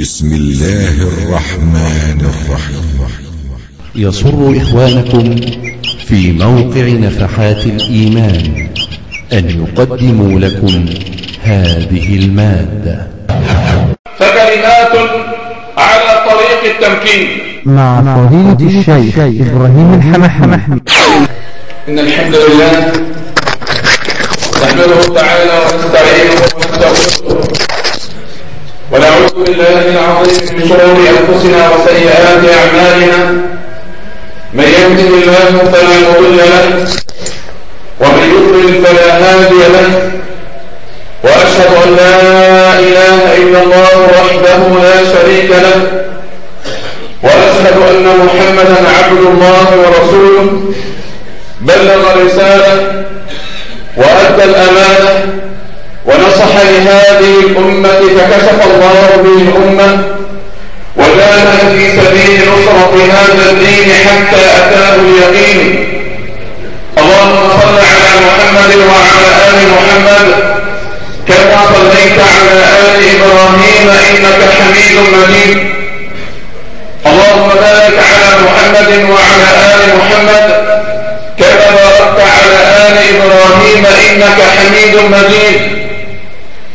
بسم الله الرحمن الرحيم. يسر إخوانكم في موقع نفحات الإيمان أن يقدموا لكم هذه المادة. فكلمات على طريق التمكين. مع فضيلة الشيخ إبراهيم الحمحمح إن الحمد لله نحمده تعالى ونستعينه ونستغفره. ونعوذ بالله العظيم من شرور أنفسنا وسيئات أعمالنا. من يهده الله فلا مضل له ومن يضلل فلا هادي له. وأشهد أن لا إله إلا الله وحده لا شريك له. وأشهد أن محمدا عبد الله ورسوله. بلغ الرسالة وأدى الأمانة. ونصح لهذه الأمة فكشف الله به الأمة وجاهد في سبيل نصرة هذا الدين حتى أتاه اليقين. اللهم صل على محمد وعلى آل محمد كما صليت على آل إبراهيم إنك حميد مجيد. اللهم بارك على محمد وعلى آل محمد كما باركت على آل إبراهيم إنك حميد مجيد.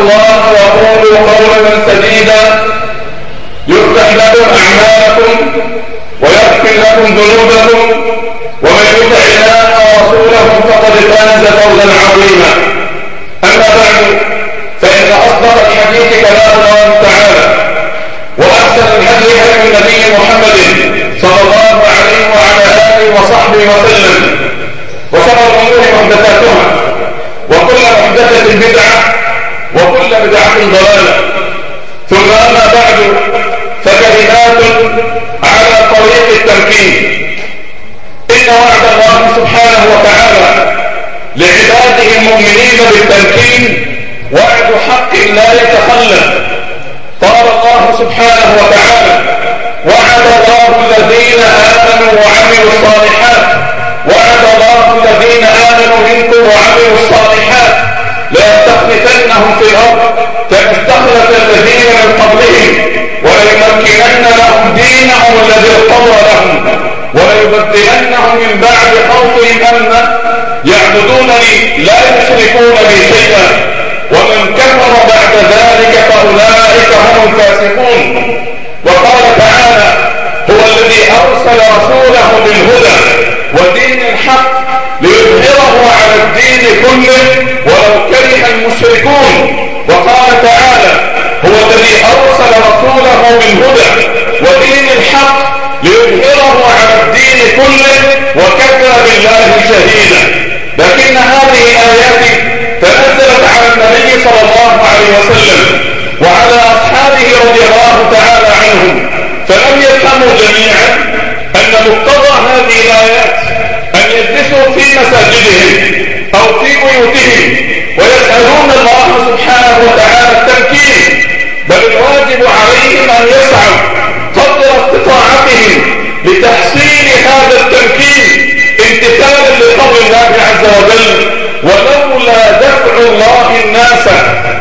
الله وقولوا قولا سديدا. يفتح لكم أعمالكم ويغفر لكم ذنوبكم ومن يطع الله ورسوله فقد فاز فوزا عظيما. أما بعد فإن أصدق الحديث كلام الله تعالى وأحسن الهدي هدي النبي محمد صلى الله عليه وعلى آله وصحبه وسلم. وشر الأمور محدثاتها وكل محدثة بدعة وكل بدعة ضلالة. ثم أما بعد فكلمات على طريق التمكين. إن وعد الله سبحانه وتعالى لعباده المؤمنين بالتمكين وعد حق لا يتخلف قال الله سبحانه وتعالى وعد الله الذين آمنوا وعملوا الصالحات وعد الله الذين آمنوا منكم وعملوا الصالحات ليستخلفنهم في الأرض كما استخلف الذين من قبلهم وليمكنن لهم دينهم الذي ارتضى لهم وليبدلنهم من بعد خوفهم أمنا يعبدونني لا يشركون بي شيئا. ومن كفر بعد ذلك فأولئك هم الفاسقون. وقال تعالى هو الذي أرسل رسوله بالهدى ودين الحق ليظهره على الدين كله كره المشركون وقال تعالى هو الذي أرسل رسوله بالهدى ودين الحق ليظهره على الدين كله وكفى بالله شهيدا لكن هذه الآيات تنزلت على النبي صلى الله عليه وسلم وعلى أصحابه رضي الله تعالى عنهم فلم يفهموا جميعا أن مقتضى هذه الآيات في مساجدهم أو في بيوتهم ويسألون الله سبحانه وتعالى التمكين. بل الواجب عليهم أن يسعوا قدر استطاعتهم لتحصيل هذا التمكين امتثالا لقول الله عز وجل. ولولا دفع الله الناس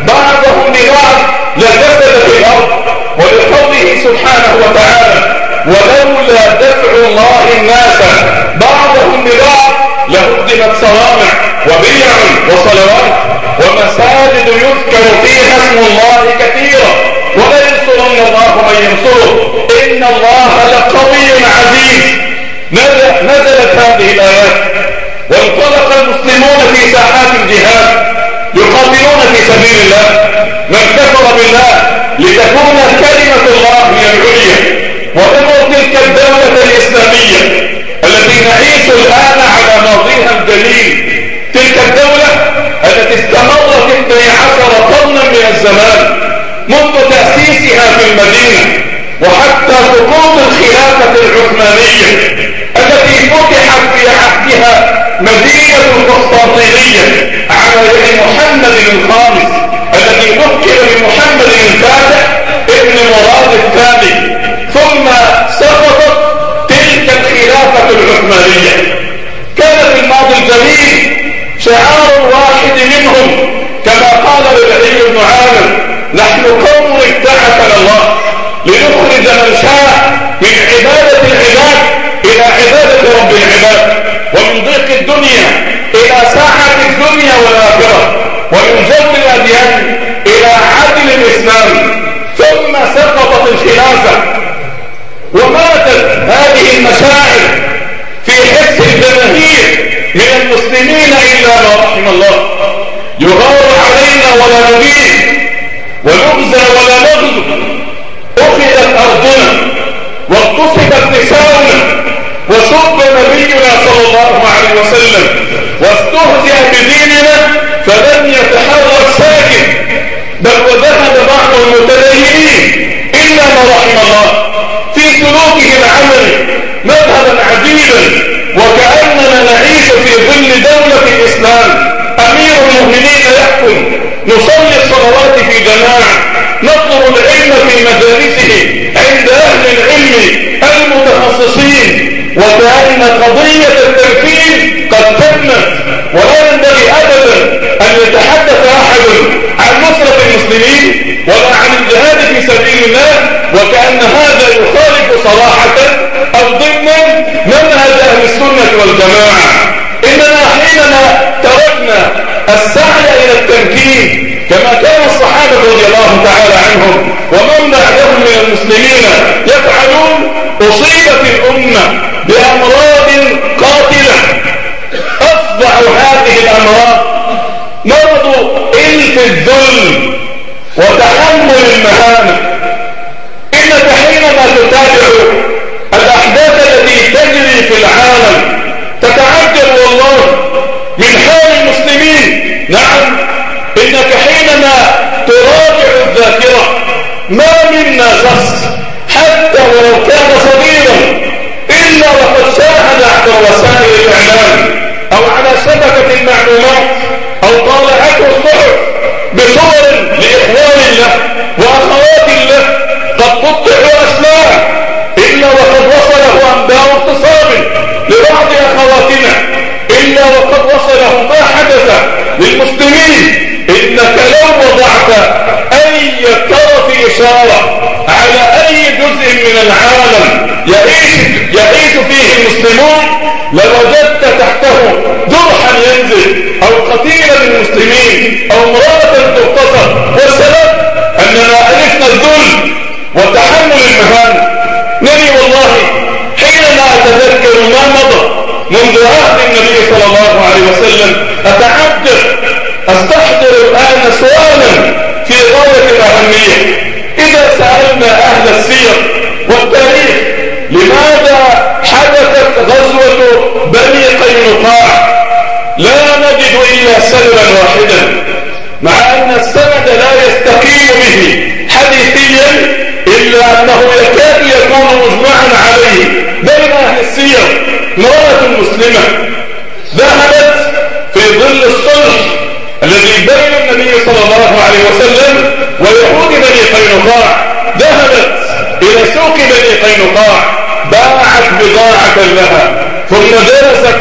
بعضهم ببعض لفسدت الأرض ولقوله سبحانه وتعالى. ولولا دفع الله الناس ببعض لهدمت صوامع وبيع وصلوات ومساجد يذكر فيها اسم الله كثيرا. ولينصرن الله من ينصره. إن الله لقوي عزيز. نزلت هذه الآيات؟ وانطلق المسلمون في ساحات الجهاد. يقاتلون في سبيل الله. من كفر بالله لتكون كلمة الله هي العليا. وتمر الإسلامية التي نعيش الآن على ماضيها الجليل. تلك الدولة التي استمرت 12 قرنا من الزمان بالمدينة وحتى سقوط الخلافة العثمانية التي فتحت في عهدها مدينة القسطنطينية على يد محمد الخامس الذي ذكر بمحمد الفاتح ابن مراد الثاني. ثم سقطت العثمانية كان في الماضي الجميل شعار واحد منهم كما قال ربعي بن عامر نحن قوم ابتعثنا الله لنخرج من شاء من عبادة العباد إلى عبادة رب العباد ومن ضيق الدنيا إلى ساعة الدنيا والآخرة ومن جو الأديان إلى عدل الإسلام. ثم سقطت الخلافة وماتت هذه المشاعر الجماهير من المسلمين إلا ما رحم الله. يغار علينا ولا نبيه ونغزى ولا نغزو. أخذت أرضنا واغتصبت نساؤنا وسب نبينا صلى الله عليه وسلم واستهزئ بديننا فلم يتحرك ساكن. بل وذهب بعض المتدينين إلا ما رحم الله. في سلوكه العملي مذهبا عجيبا وكأننا نعيش في ظل دولة الإسلام. أمير المؤمنين يحكم نصلي الصلوات في جماعة نطلب العلم في مجالسه عند أهل العلم المتخصصين. وكأن قضية التنفيذ قد تمت ولا ينبغي أبدا أن يتحدث أحد عن نصرة المسلمين ولا عن الجهاد في سبيل الله وكأن هذا يخالف صراحة أو ضمن منهج أهل السنة والجماعة. إننا حينما تركنا السعي إلى التمكين كما كان الصحابة رضي الله تعالى عنهم ومن بعدهم من المسلمين يفعلون أصيبت الأمة بأمراض قاتلة. أفضع هذه الأمراض مرض إلف الذل وتحمل المهانة إنك حينما تتابع الأحداث التي تجري في العالم تتعجب والله من حال المسلمين. نعم إنك حينما تراجع الذاكرة ما منا شخص حتى ولو كان صغيرا إلا وقد شاهد عبر وسائل الإعلام أو على شبكة المعلومات أو طالعته الصحف بصور لإخوان له وأخوات له قد قطعوا أسماء إلا وقد وصله أنباء اغتصاب لبعض أخواتنا. إلا وقد وصله ما حدث للمسلمين. إنك لو وضعت أي طرف إشارة على من العالم يعيش, يعيش فيه المسلمون لوجدت تحته جرحا ينزل أو قتيلا للمسلمين أو امرأة تغتصب والسبب أننا ألفنا الذل وتحمل المهان. نبي والله حينما أتذكر ما مضى منذ عهد النبي صلى الله عليه وسلم أتعجب أستحضر الآن سؤالا في غاية الأهمية. إذا سألنا أهل السير والتاريخ لماذا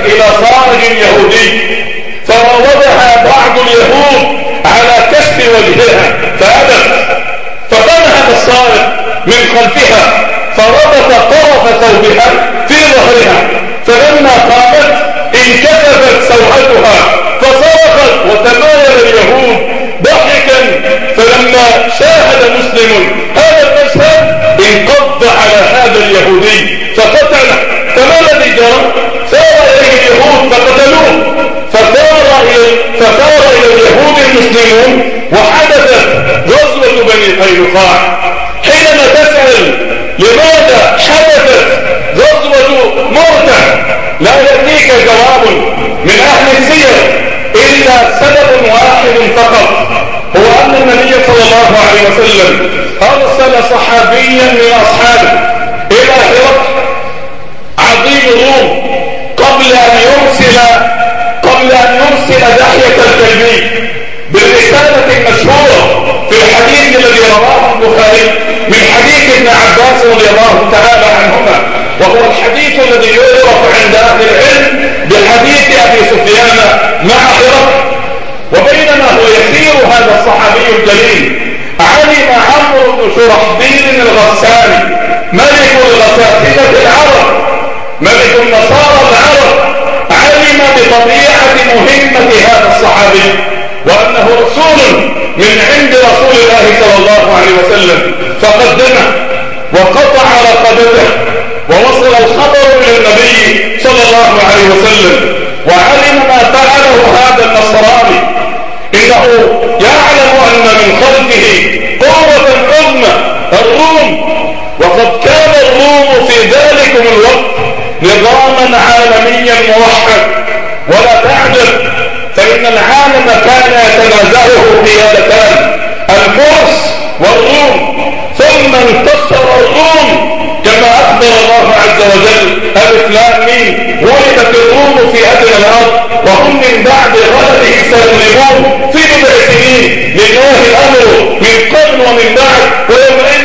إلى صارج يهودي فراودها بعض اليهود على كشف وجهها فأبت فقامها الصارج من خلفها فربط طرف ثوبها في ظهرها فلما قامت انكشفت سوءتها فصرخت وتمايل اليهود ضحكا فلما شاهد مسلم هذا المشهد انقض على هذا اليهودي فقتله. فما الذي جرى؟ سار اليهود فقتلوه. فثار إلى فثار إلى اليهود المسلمون وحدثت غزوة بني قينقاع حينما تسأل لماذا حدثت غزوة مرته لا يأتيك جواب من أهل السير إلا سبب واحد فقط. هو أن النبي صلى الله عليه وسلم أرسل صحابيا من أصحابه إلى هرقل عظيم الروم أن يرسل قبل أن يرسل داعية الكلبي بالرسالة المشهورة في الحديث الذي رواه البخاري من حديث ابن عباس رضي الله تعالى عنهما وهو الحديث الذي يعرف عند أهل العلم بحديث أبي سفيان مع هرقل وبينما هو يسير هذا الصحابي الجليل علم عمرو بن شرحبيل الغساني ملك الغساسنة العرب ملك النصارى العرب. بطبيعة مهمة هذا الصحابي وأنه رسول من عند رسول الله صلى الله عليه وسلم. فقدمه وقطع رقبته ووصل الخبر إلى النبي صلى الله عليه وسلم. وعلم ما فعله هذا النصراني. إنه يعلم أن من خلفه قوة عظمى الروم. وقد كان الروم في ذلكم الوقت نظاما عالميا موحد. ولا تعجب فإن العالم كان يتنازعه قيادتان الفرس والروم ثم انتصر الروم كما أخبر الله عز وجل. الإسلام ولدت الروم في أدنى الأرض وهم من بعد غلبه سيغلبون في بضع سنين لله الأمر من قبل ومن بعد. ويومئذ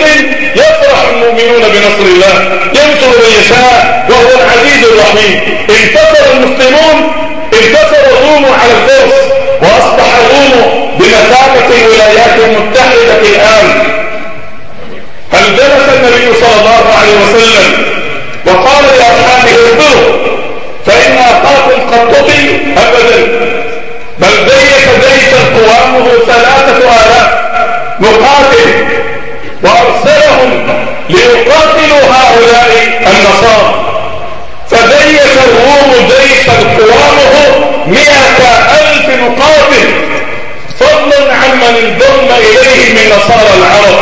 المؤمنون بنصر الله. ينصر من يشاء وهو العزيز الرحيم. انتصر المسلمون. انتصر الروم على الفرس واصبح الروم بمثابة الولايات المتحدة الآن. هل جلس النبي صلى الله عليه وسلم وقال لأصحابه اصبروا فإن أخاكم قد قتل أبدا. بل بيت جيشا قوامه ثلاثة آلاف مقاتل. وأرسلهم ليقاتلوا هؤلاء النصارى. فجيش الروم جيشا قوامه مئة ألف مقاتل فضلا عمن انضم إليه من نصارى العرب.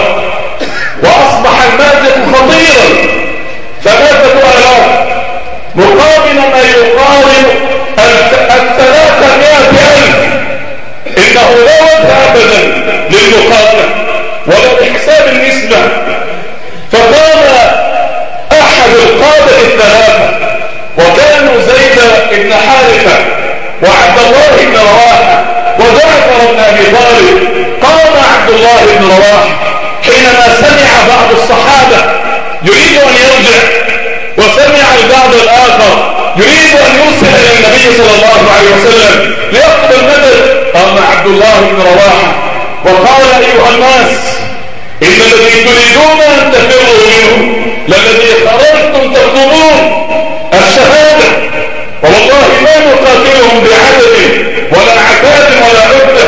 وأصبح المادة خطيرا. ثلاثة آلاف مقابل ما يقارب الثلاثمائة ألف. إنه لا وجه أبدا للمقابلة ولا بحساب النسبة. فقام أحد القادة الثلاثة وكانوا زيد بن حارثة وعبد الله بن رواحة وجعفر بن أبي طالب قام عبد الله بن رواحة حينما سمع بعض الصحابة يريد أن يرجع وسمع البعض الآخر يريد أن يرسل إلى النبي صلى الله عليه وسلم ليقبل المدد قام عبد الله بن رواحة وقال أيها الناس إن الذي تريدون أن تفروا منه للذي خرجتم تطلبون الشهادة. والله ما نقاتلهم بعدد ولا عتاد ولا عدة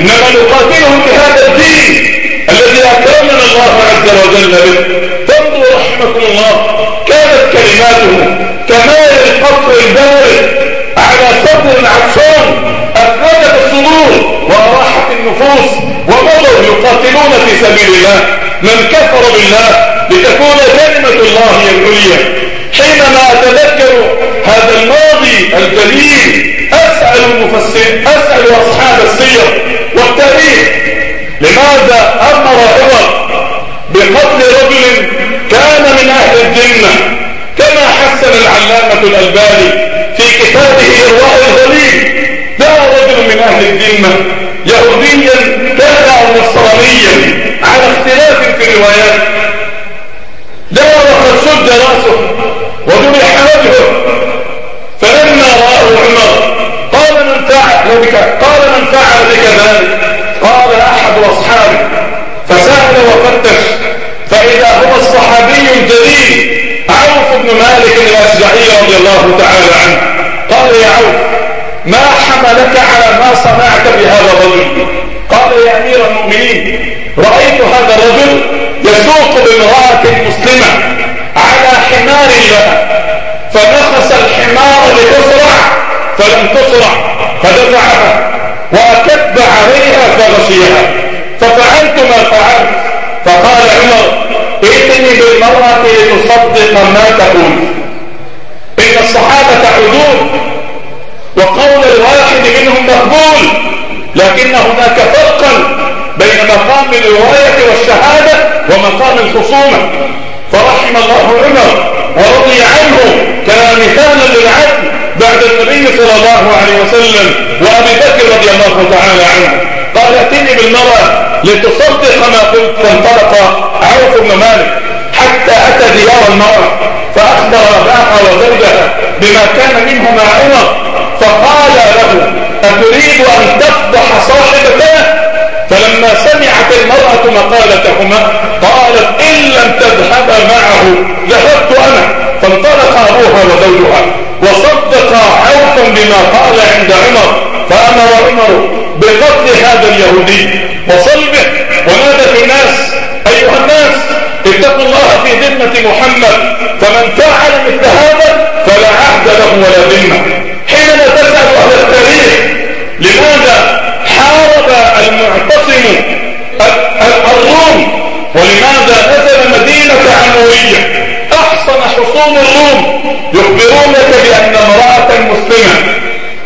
إنما نقاتلهم بهذا الدين الذي أكرمنا الله عز وجل به. تنظر رحمكم الله كانت كلماته كمال القطر البارد على صدر عطشان النفوس ومضوا يقاتلون في سبيل الله. من كفر بالله لتكون كلمة الله العليا. حينما أتذكر هذا الماضي الجليل أسأل المفسر أسأل أصحاب السير والتاريخ لماذا أمر عمر بقتل رجل كان من أهل الجنة؟ كما حسن العلامة الألباني في كتابه إرواء الغليل جاء رجل من أهل الذمة يهوديا كان أو نصرانيا على اختلاف في الروايات. جاء وقد شد رأسه وذبح وجهه فلما رآه عمر قال من فعل بك قال من فعل بك ذلك؟ قال أحد أصحابه. فسأل وفتش. فإذا هو الصحابي الجليل عوف بن مالك الأشجعي رضي الله تعالى عنه. قال يا عوف ما حملك على ما صنعت بهذا الرجل. قال يا أمير المؤمنين رأيت هذا الرجل يسوق بامرأة مسلمة على حمار لها فنخس الحمار لتسرع فلم تسرع فدفعها وأكب عليها فغشيها. ففعلت ما فعلت. فقال عمر ائتني بالمرأة لتصدق ما تقول. إن الصحابة عدول وقول الواحد منهم مقبول لكن هناك فرقا بين الرواية والشهادة ومقام الخصومة. فرحم الله عمر ورضي عنه كان مثالا للعدل بعد النبي صلى الله عليه وسلم وأبي بكر رضي الله تعالى عنه. قال أتني بالمرأة لتصدق ما قلت فانطلق عوف بن مالك حتى أتى ديار المرأة فأخبر أباها وزوجها بما كان منه مع عمر فقال له أتريد أن تفضح صاحبتها فلما سمعت المرأة مقالتهما قالت إن لم تذهب معه ذهبت أنا. فانطلق أبوها وزوجها وصدق عوفا بما قال عند عمر. فأمر عمر بقتل هذا اليهودي. وصلبه ونادى في الناس أيها الناس اتقوا الله في ذمة محمد. فمن فعل مثل هذا فلا عهد له ولا ذمة. حينما تسأل أهل التاريخ لماذا حارب المعتصم الروم؟ ولماذا نزل مدينة عمورية؟ احصن حصون الروم يخبرونك بأن امرأة مسلمة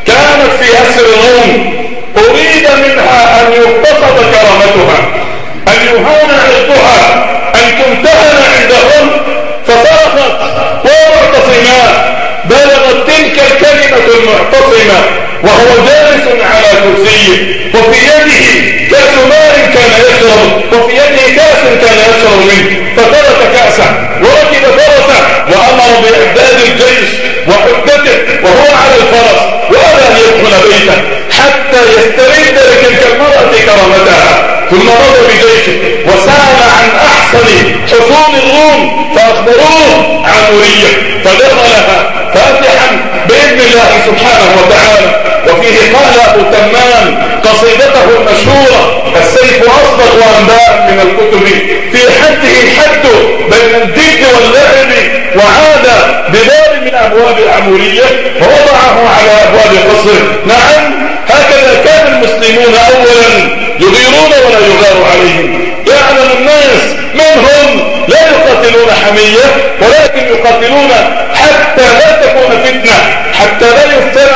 كانت في أسر الروم أريد منها أن يقتصد كرامتها أن يهان عرضها أن تمتهن عندهم فصرخت المعتصمة وهو جالس على كرسيه وفي يده كأس ماء كان يشرب وفي يده كأس كان يشرب منه فترك كاسه وركب فرسه وأمر بإعداد الجيش وحدته وهو على الفرس وأبى أن يدخل بيته حتى يسترد لتلك المرأة كرامتها ثم مضى بجيشه احسن حصون الروم فأخبروه عموريه فدخلها فاتحا بإذن الله سبحانه وتعالى. وفيه قال أبو تمام قصيدته المشهورة السيف أصدق وأنباء من الكتب. في حده الحد بين الجد واللعب وعاد بباب من أبواب العموريه ووضعه على أبواب قصر. نعم هكذا كان المسلمون اولا يغيرون ولا يغار عليهم. يعلم يقاتلون حمية ولكن يقاتلون حتى لا تكون فتنة حتى لا يفتن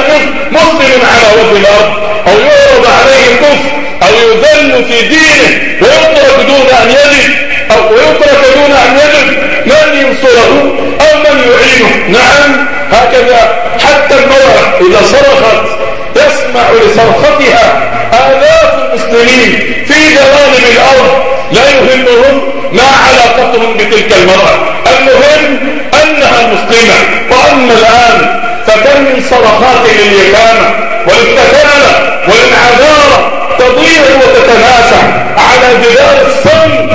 مسلم على وجه الأرض أو يعرض عليه الكفر أو يذل في دينه ويترك دون أن يجد أو يترك دون أن يجد ينصره أو من يعينه. نعم هكذا حتى المرأة إذا صرخت يسمع لصرختها آلاف المسلمين في جوانب الأرض لا يهمهم ما علاقتهم بتلك المرأة. المهم أنها مسلمة. وأما الآن فكم من صرخات لليتامى وللتكالة وللعذارة تضيع وتتناسى على جدار الصن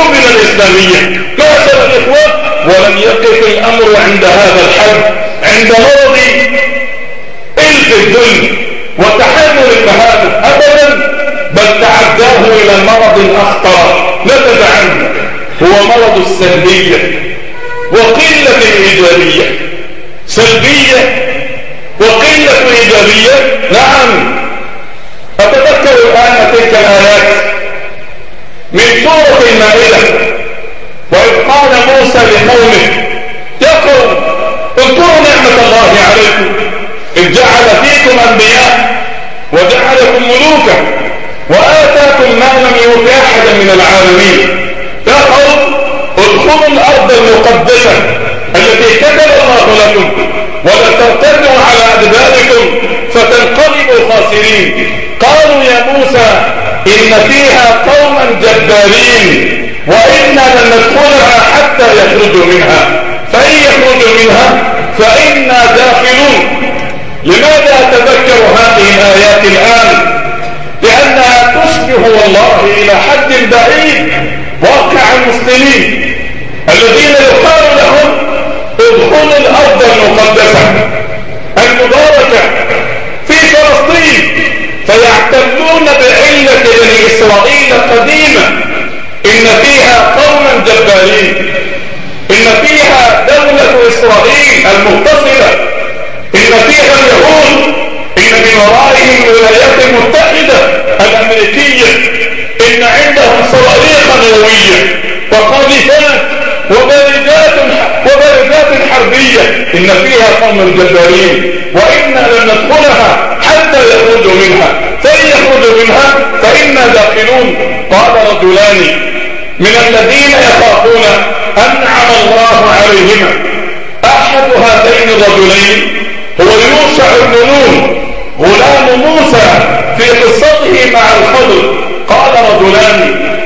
شعوبنا الإسلامية. معشر الإخوة ولم يقف الأمر عند هذا الحد عند مرض إلف الذل وتحمل المهابة أبدا بل تعداه إلى المرض الأخطر نتج عنه. هو مرض السلبية. وقلة الإيجابية سلبية وقلة إيجابية؟ نعم. أتذكر الآن تلك الآيات. من سورة المائدة. وإذ قال موسى لقومه يا قوم اذكروا نعمة الله عليكم إذ جعل فيكم أنبياء وجعلكم ملوكا وآتاكم ما لم يؤت أحدا من العالمين. يا قوم ادخلوا الأرض المقدسة التي كتب الله لكم ولا ترتدوا على أدباركم فتنقلبوا خاسرين. قالوا يا موسى إن فيها قوما جبارين وإنا لن ندخلها حتى يخرجوا منها. فإن يخرجوا منها فإنا داخلون. لماذا أتذكر هذه الآيات الآن؟ لأنها تشبه والله إلى حد بعيد واقع المسلمين الذين يقال لهم ادخلوا الأرض المقدسة المباركة. فيعتمون بعلة بني إسرائيل قديما. إن فيها قوما جبارين. إن فيها دولة إسرائيل المتصلة. إن فيها اليهود. إن من ورائهم الولايات المتحدة الأمريكية. إن عندهم صواريخ نووية. وقاذفات وبارجات وبارجات حربية. إن فيها قوم الجبارين وإنا لن ندخلها يخرجوا منها. فإن يخرجوا منها فإنا داخلون. قال رجلان من الذين يخافون أنعم الله عليهما. أحد هذين الرجلين هو يوشع بن نون غلام موسى في قصته مع الخضر قال رجلان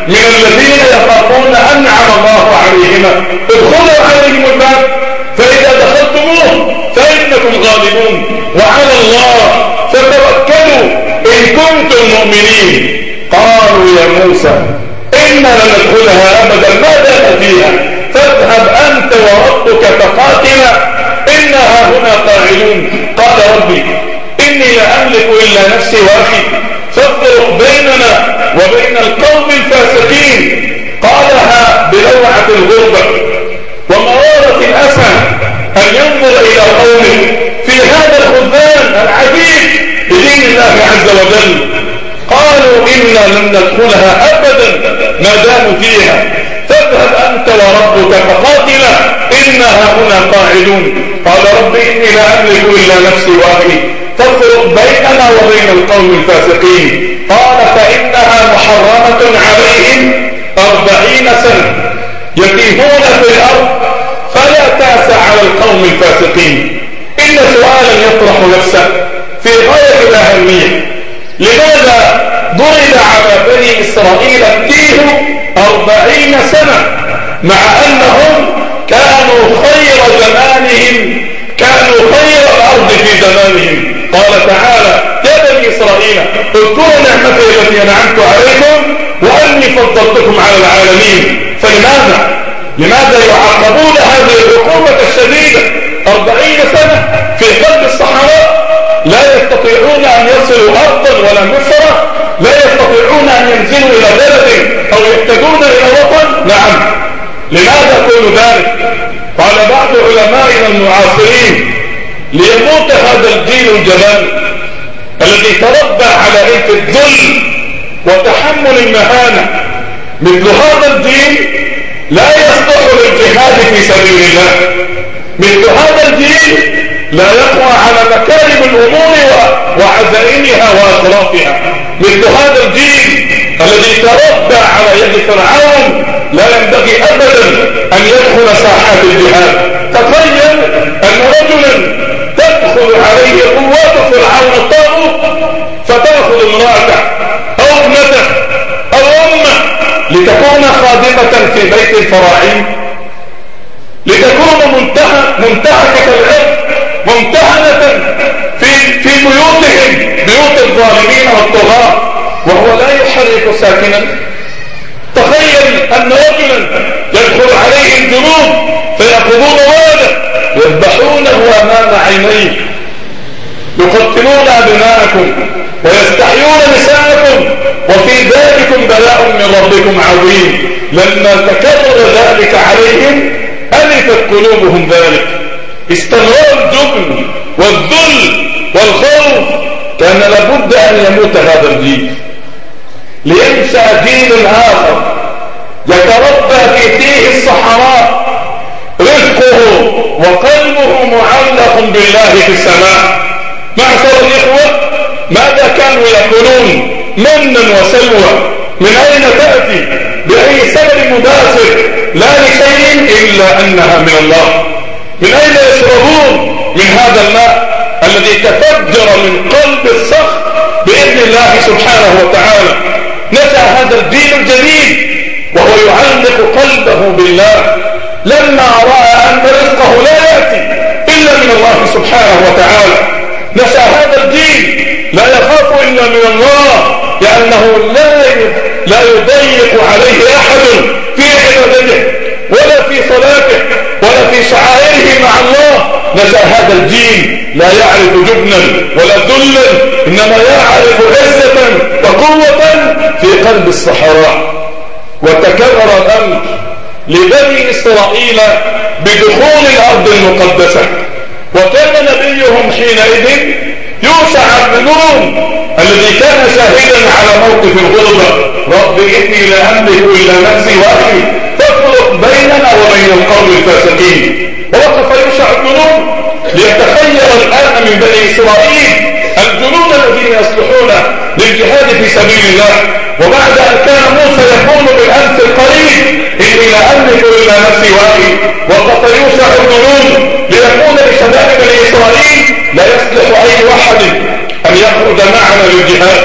من الذين يخافون أنعم الله عليهما. ادخلوا عليهم الباب فإذا دخلتموه فإنكم غالبون. وعلى الله فتوكلوا إن كنتم مؤمنين. قالوا يا موسى إنا لندخلها أبدا ما دام فيها. فاذهب أنت وربك فقاتلا. إنها هنا قاعدون. قال ربي إني لا أملك إلا نفسي وأخي. فافرق بيننا وبين القوم الفاسقين. قالها بلوعة الغربة. ومرارة الأسى أن ينظر إلى قوم في هذا الخذان العجيب بدين وجل قالوا إنا لن ندخلها أبدا ما داموا فيها. فاذهب أنت وربك فقاتلا إنها هنا قاعدون. قال رب إني لا أملك إلا نفسي وأخي تفرق بيننا وبين القوم الفاسقين. قال فإنها محرمة عليهم أربعين سنة. يتيهون في الأرض فلا تأس على القوم الفاسقين. إن سؤالا يطرح نفسه في غاية الأهمية. لماذا ضرب على بني إسرائيل التيه أربعين سنة مع أنهم كانوا خير زمانهم كانوا خير الأرض في زمانهم؟ قال تعالى يا بني إسرائيل اذكروا نعمتي التي أنعمت عليكم وأني فضلتكم على العالمين. فلماذا؟ لماذا يعاقبون هذه العقوبة الشديدة أربعين سنة في قلب الصحراء؟ لا يستطيعون أن يصلوا أرضا ولا مصر لا يستطيعون أن ينزلوا إلى بلد أو يحتاجون إلى وطن. نعم. لماذا كل ذلك؟ قال بعض علمائنا المعاصرين ليموت هذا الجيل الجبان الذي تربى على إلف الذل وتحمل المهانة. مثل هذا الدين لا يصلح للجهاد في سبيل الله. مثل هذا الدين لا يقوى على مكارم الأمور وعزائمها وأطرافها. مثل هذا الدين الذي تربى على يد فرعون لا ينبغي أبدا أن يدخل ساحات الجهاد. تخيل أن رجلا تدخل عليه قوات فرعون الطاغوت فتأخذ امرأته أو ابنته أو أمه لتكون خادمة في بيت الفراعين. لتكون منتهكة العرض ممتهنة في في بيوتهم بيوت الظالمين والطغاة وهو لا يحرك ساكنا. تخيل أن رجلا يدخل عليه الجنود فيأخذون ولده يذبحونه أمام عينيه يقتلون أبناءكم ويستحيون نساءكم وفي ذلكم بلاء من ربكم عظيم. لما تكرر ذلك عليهم ألفت قلوبهم ذلك. استمرار الجبن والذل والخوف كان لابد أن يموت هذا الجيل لينشأ جيل آخر يتربى في تيه الصحراء. رزقه وقلبه معلق بالله في السماء. معشر الإخوة ماذا كانوا يقولون؟ منا وسلوى. من أين تأتي؟ بأي سبب مباشر؟ لا لشيء إلا أنها من الله. من أين يشربون؟ من هذا الماء الذي تفجر من قلب الصخر بإذن الله سبحانه وتعالى. نشأ هذا الدين الجديد وهو يعلق قلبه بالله. لما رأى أن الجيل لا يعرف جبنا ولا ذلا إنما يعرف عزة وقوة في قلب الصحراء. وتكرر الأمر لبني إسرائيل بدخول الأرض المقدسة. وكان نبيهم حينئذ يوسع بن نون الذي كان شاهدا على موقف الغربة رب إني لا أملك إلا نفسي وأخي تفرق بيننا وبين القوم الفاسقين. ووقف يوسع بن نون ليتخير الآن من بني إسرائيل الجنود الذين يصلحون للجهاد في سبيل الله. وبعد أن كان موسى يقول بالأمس القريب إني لا أملك إلا نفسي وأخي وقد يوسع الظنون ليكون لشباب بني إسرائيل لا يصلح أي واحد أن يخرج معنا للجهاد.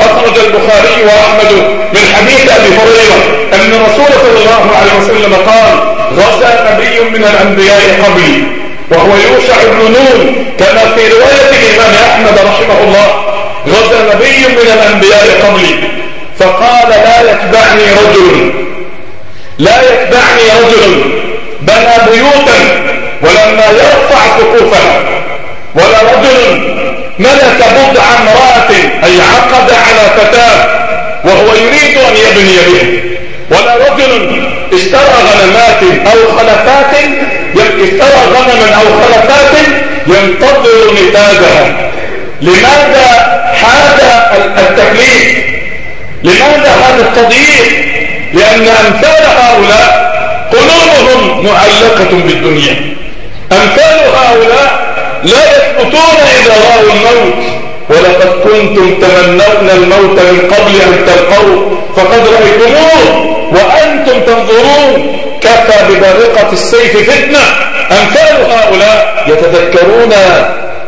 أخرج البخاري وأحمد من حديث أبي هريرة أن الرسول صلى الله عليه وسلم قال غزا نبي من الأنبياء قبلي. وهو يوشع بن نون كما في رواية الإمام أحمد رحمه الله غزا نبي من الأنبياء قبلي فقال لا يتبعني رجل لا يتبعني رجل بنى بيوتا ولما يرفع سقوفها ولا رجل ملك بضع امرأة أي عقد على فتاة وهو يريد أن يبني به ولا رجل اشترى غنمات أو خلفات اشترى غنما أو خلفات ينتظر نتاجها لماذا هذا التكليف؟ لماذا هذا التضييق؟ لأن أمثال هؤلاء قلوبهم معلقة بالدنيا. أمثال هؤلاء لا يثبتون إذا رأوا الموت. ولقد كنتم تمنون الموت من قبل أن تلقوا فقد رأيتموه وأنتم تنظرون. كفى ببارقة السيف فتنة. أمثال هؤلاء يتذكرون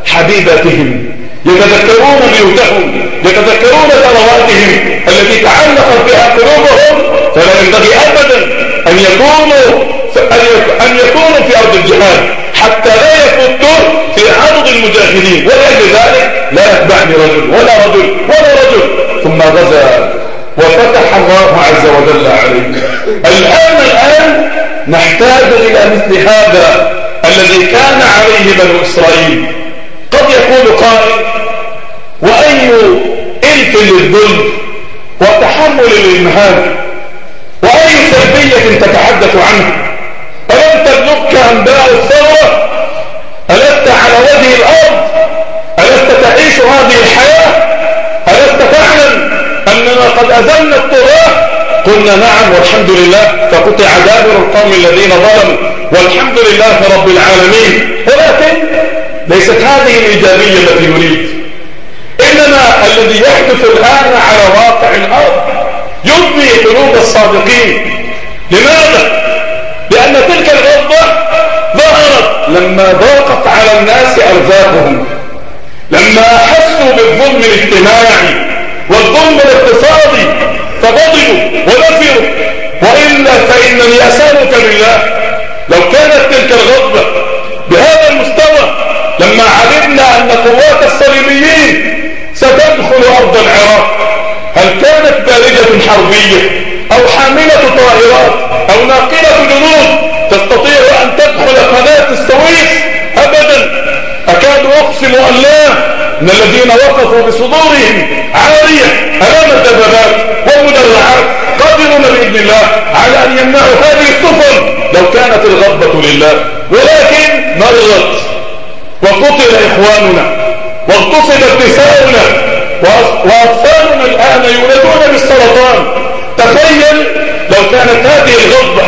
حبيبتهم يتذكرون بيوتهم يتذكرون ثرواتهم التي تعلقت بها قلوبهم فلا ينبغي أبدا أن يكونوا أن يكونوا في أرض الجهاد حتى لا يفوتوا في عرض المجاهدين. ولأجل ذلك لا يتبعني رجل ولا رجل ولا رجل. ثم غزا وفتح الله عز وجل عليه الآن الآن نحتاج إلى مثل هذا الذي كان عليه بنو إسرائيل. قد يقول قائل وأي إلف للذل وتحمل للمهاد وأي سلبية تتحدث عنها ألم تبلغك أنباء الثورة؟ ألست على وجه الأرض؟ ألست تعيش هذه الحياة؟ ألست تعلم أننا قد أزلنا التراث؟ قلنا نعم والحمد لله فقطع دابر القوم الذين ظلموا والحمد لله رب العالمين. ولكن ليست هذه الإيجابية التي نريد. إنما الذي يحدث الآن على واقع الأرض يبني قلوب الصادقين. لماذا؟ لأن تلك الغضة ظهرت لما ضاقت على الناس أرزاقهم. لما حسوا بالظلم الاجتماعي والظلم الاقتصادي فغضبوا ونفروا وإلا فإنني أسألك بالله لو كانت تلك الغضبة بهذا المستوى لما علمنا أن قوات الصليبيين ستدخل أرض العراق هل كانت بارجة حربية أو حاملة طائرات أو ناقلة جنود تستطيع أن تدخل قناة السويس أبدا؟ أكاد أقسم أن لا إن الذين وقفوا بصدورهم عارية أمام الدبابات والمدرعات قادرون بإذن الله على أن يمنعوا هذه السفن لو كانت الغضبة لله. ولكن مرت وقتل إخواننا واغتصبت نساؤنا وأطفالنا الآن يولدون بالسرطان. تخيل لو كانت هذه الغضبة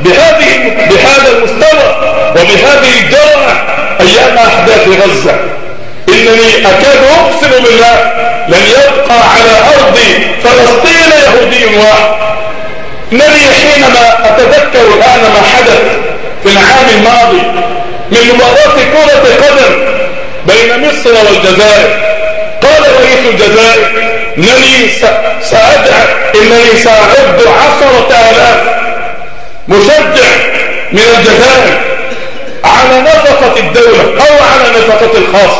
بهذه بهذا المستوى وبهذه الجرعة أيام أحداث غزة. إنني أكاد أقسم بالله لن يبقى على أرض فلسطين يهودي واحد. إنني حينما أتذكر الآن ما حدث في العام الماضي من مباراة كرة قدم بين مصر والجزائر قال رئيس الجزائر إنني سأدع إنني سأعد عشرة آلاف مشجع من الجزائر. على نفقة الدولة أو على نفقة الخاص.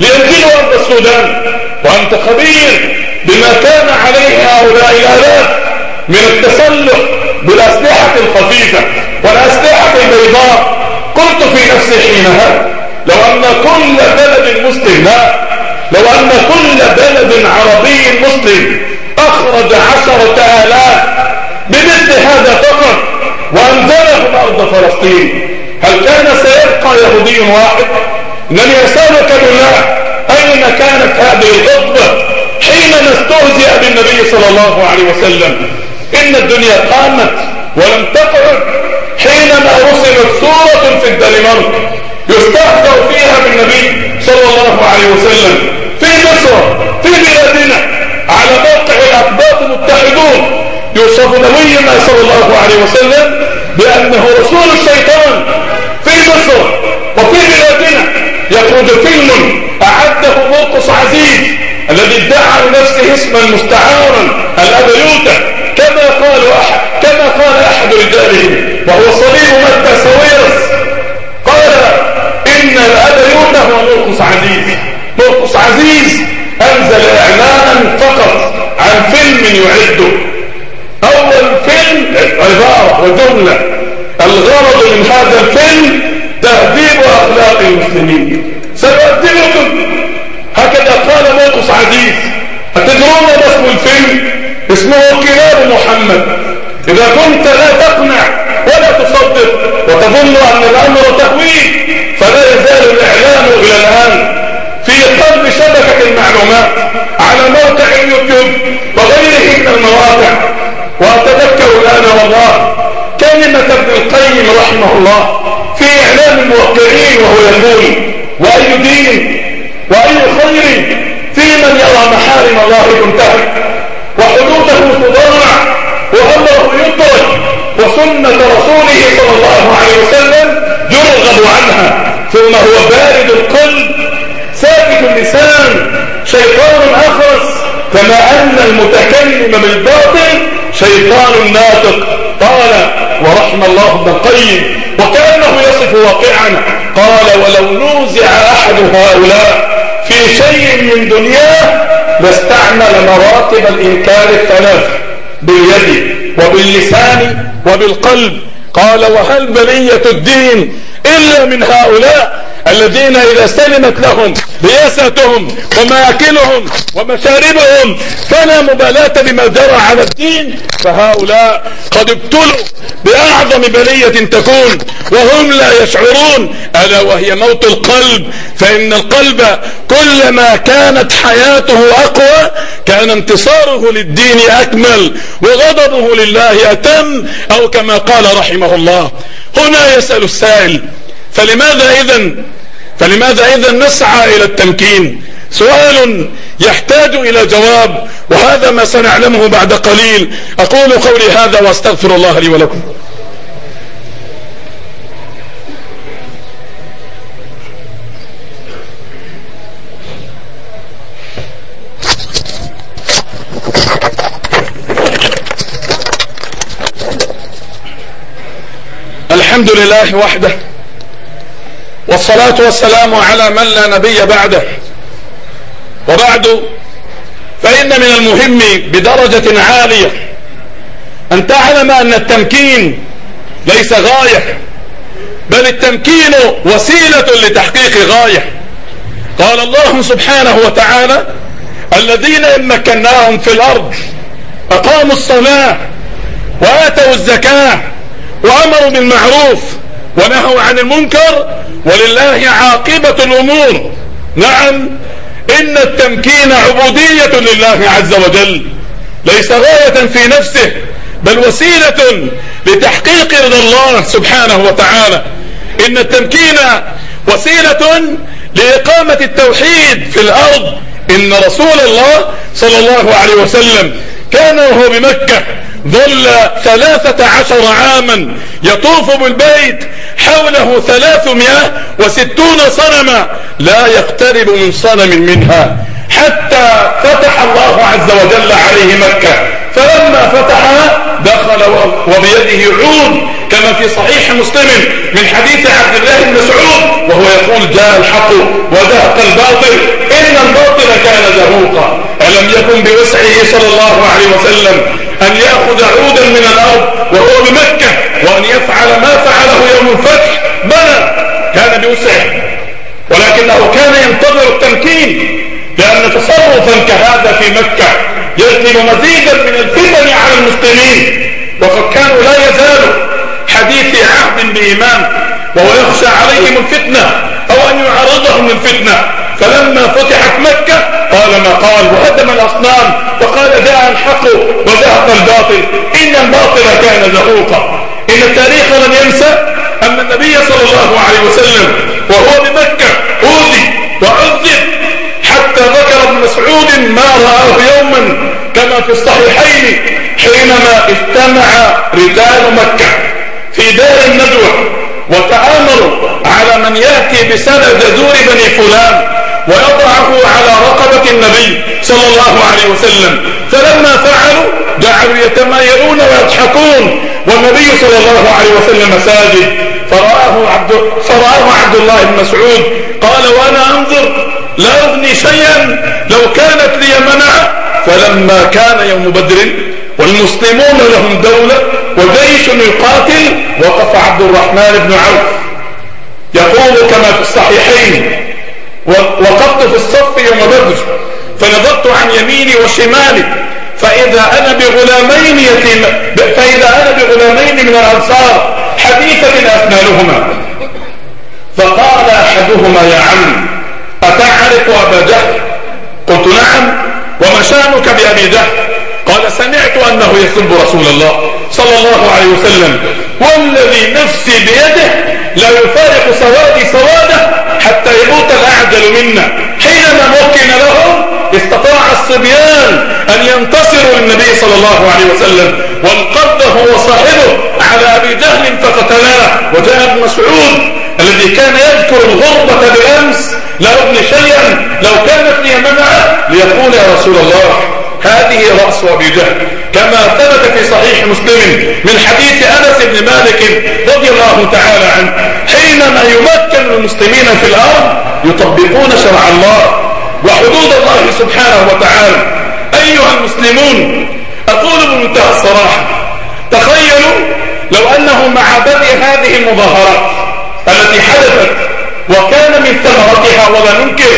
لينزلوا أرض السودان وأنت خبير بما كان عليه هؤلاء الآلاف من التسلح بالأسلحة الخفيفة والأسلحة البيضاء. قلت في نفسي حينها لو أن كل بلد مسلم لا لو أن كل بلد عربي مسلم أخرج عشرة آلاف بمثل هذا فقط وأنزلهم أرض فلسطين. هل كان سيبقى يهودي واحد؟ من يسالك بالله أين كانت هذه الخطبة حينما استهزئ بالنبي صلى الله عليه وسلم؟ إن الدنيا قامت ولم تقعد حينما رسلت صورة في الدنمارك يستهزئ فيها بالنبي صلى الله عليه وسلم. في مصر في بلادنا على موقع الاقباط المتحدون يوصف نبينا صلى الله عليه وسلم بأنه رسول الشيطان في مصر وفي بلادنا يخرج فيلم أعده مرقص عزيز الذي ادعى لنفسه اسما مستعارا الأبيوتة كما قال أحد كما قال أحد رجالهم وهو صليب متى سويرس. قال إن الأبيوتة هو مرقص عزيز. مرقص عزيز أنزل إعلانا فقط عن فيلم يعده. أول فيلم عبارة وجملة. الغرض من هذا الفيلم تهذيب أخلاق المسلمين. سنؤدبكم هكذا قال مرقس عزيز أتدرون ما اسم الفيلم؟ اسمه كلاب محمد. إذا كنت لا تقنع ولا تصدق وتظن أن الأمر تهويل فلا يزال الإعلام إلى الآن. في قلب شبكة المعلومات على موقع اليوتيوب وغيره من المواقع. وأتذكر الآن والله كلمة ابن القيم رحمه الله في إعلام الموقعين وهو يقول وأي دين وأي خير في من يرى محارم الله تنتهك وحدوده تضرع وأمره يترك وسنة رسوله صلى الله عليه وسلم يرغب عنها ثم هو بارد القلب ساكت اللسان شيطان أخرس كما أن المتكلم بالباطل شيطان ناطق. قال ورحم الله ابن القيم. وكأنه يصف واقعا. قال ولو نوزع أحد هؤلاء في شيء من دنياه لاستعمل مراتب الإنكار الثلاث باليد وباللسان وبالقلب. قال وهل بلية الدين إلا من هؤلاء؟ الذين إذا سلمت لهم رياستهم وماكلهم ومشاربهم فلا مبالاة بما جرى على الدين فهؤلاء قد ابتلوا بأعظم بلية تكون وهم لا يشعرون ألا وهي موت القلب؟ فإن القلب كلما كانت حياته أقوى كان انتصاره للدين أكمل وغضبه لله أتم أو كما قال رحمه الله. هنا يسأل السائل فلماذا إذا فلماذا إذا نسعى إلى التمكين؟ سؤال يحتاج إلى جواب وهذا ما سنعلمه بعد قليل. أقول قولي هذا وأستغفر الله لي ولكم. الحمد لله وحده والصلاة والسلام على من لا نبي بعده. وبعد فإن من المهم بدرجة عالية أن تعلم أن التمكين ليس غاية بل التمكين وسيلة لتحقيق غاية. قال الله سبحانه وتعالى الذين إن مكناهم في الأرض أقاموا الصلاة وآتوا الزكاة وأمروا بالمعروف ونهوا عن المنكر ولله عاقبة الأمور. نعم إن التمكين عبودية لله عز وجل. ليس غاية في نفسه بل وسيلة لتحقيق رضا الله سبحانه وتعالى. إن التمكين وسيلة لإقامة التوحيد في الأرض. إن رسول الله صلى الله عليه وسلم كان وهو بمكة ظل ثلاثة عشر عاما يطوف بالبيت حوله ثلاثمائة وستون صنما لا يقترب من صنم منها. حتى فتح الله عز وجل عليه مكة. فلما فتحها دخل وبيده عود كما في صحيح مسلم من حديث عبد الله بن مسعود وهو يقول جاء الحق وذهب الباطل إن الباطل كان زهوقا. ألم يكن بوسعه صلى الله عليه وسلم أن يأخذ عودا من الأرض وهو بمكة وأن يفعل ما فعله يوم الفتح؟ بلى كان بوسعه. ولكنه كان ينتظر التمكين لأن تصرفا كهذا في مكة. يجلب مزيدا من الفتن على المسلمين. وقد كانوا لا يزالوا حديث عهد بإيمان وهو يخشى عليهم الفتنة أو أن يعرضهم للفتنة. فلما فتحت مكة قال ما قال؟ وهدم الأصنام وقال جاء الحق وذهب الباطل. إن الباطل كان زهوقا. إن التاريخ لم ينسى أن النبي صلى الله عليه وسلم وهو بمكة مسعود ما رآه يوما كما في الصحيحين حينما اجتمع رجال مكة في دار الندوة وتآمروا على من يأتي بسنة جذور بني فلان ويضعه على رقبة النبي صلى الله عليه وسلم. فلما فعلوا جعلوا يتمايلون ويضحكون والنبي صلى الله عليه وسلم ساجد. فرآه عبد, فرآه عبد الله بن مسعود. قال وأنا أنظر لا أغني شيئا لو كانت لي منع فلما كان يوم بدر والمسلمون لهم دولة وجيش يقاتل وقف عبد الرحمن بن عوف. يقول كما في الصحيحين وقفت في الصف يوم بدر فنظرت عن يميني وشمالي فإذا أنا بغلامين يتيم فإذا أنا بغلامين من الأنصار حديثة أثنانهما فقال أحدهما يا عم أتعرف أبا جهل؟ قلت نعم. وما شأنك بأبي جهل؟ قال سمعت أنه يسب رسول الله صلى الله عليه وسلم. والذي نفسي بيده لا يفارق سوادي سواده حتى يموت الأعجل منا. حينما مكن لهم استطاع الصبيان أن ينتصروا للنبي صلى الله عليه وسلم وانقض هو صاحبه على أبي جهل فقتلاه وجاء ابن مسعود الذي كان يذكر الغربة بالأمس لا أبني شيئا لو كانت لي منع ليقول يا رسول الله هذه رأس أبي جهل. كما ثبت في صحيح مسلم من حديث أنس بن مالك رضي الله تعالى عنه حينما يمكن المسلمين في الأرض يطبقون شرع الله وحدود الله سبحانه وتعالى. أيها المسلمون أقول بمنتهى الصراحة تخيلوا لو أنه مع بدء هذه المظاهرات التي حدثت وكان من ثمرتها ولا ننكر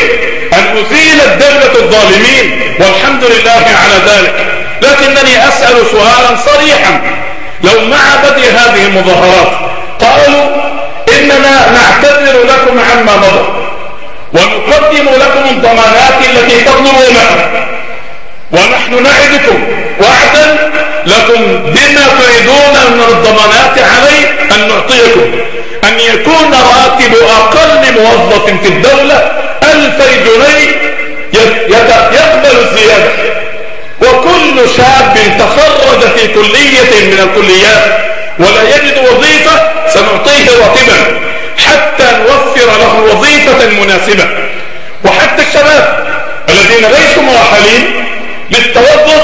أن أزيلت دولة الظالمين والحمد لله على ذلك. لكنني أسأل سؤالا صريحا. لو مع بدء هذه المظاهرات قالوا إننا نعتذر لكم عما مضى. ونقدم لكم الضمانات التي تطلبونها ونحن نعدكم وعدا لكم بما تريدون من الضمانات عليه أن نعطيكم. أن يكون راتب أقل موظف في الدولة ألفي جنيه يقبل الزيادة. وكل شاب تخرج في كلية من الكليات ولا يجد وظيفة سنعطيه راتبا. حتى نوفر له وظيفة مناسبة. وحتى الشباب الذين ليسوا مؤهلين للتوظف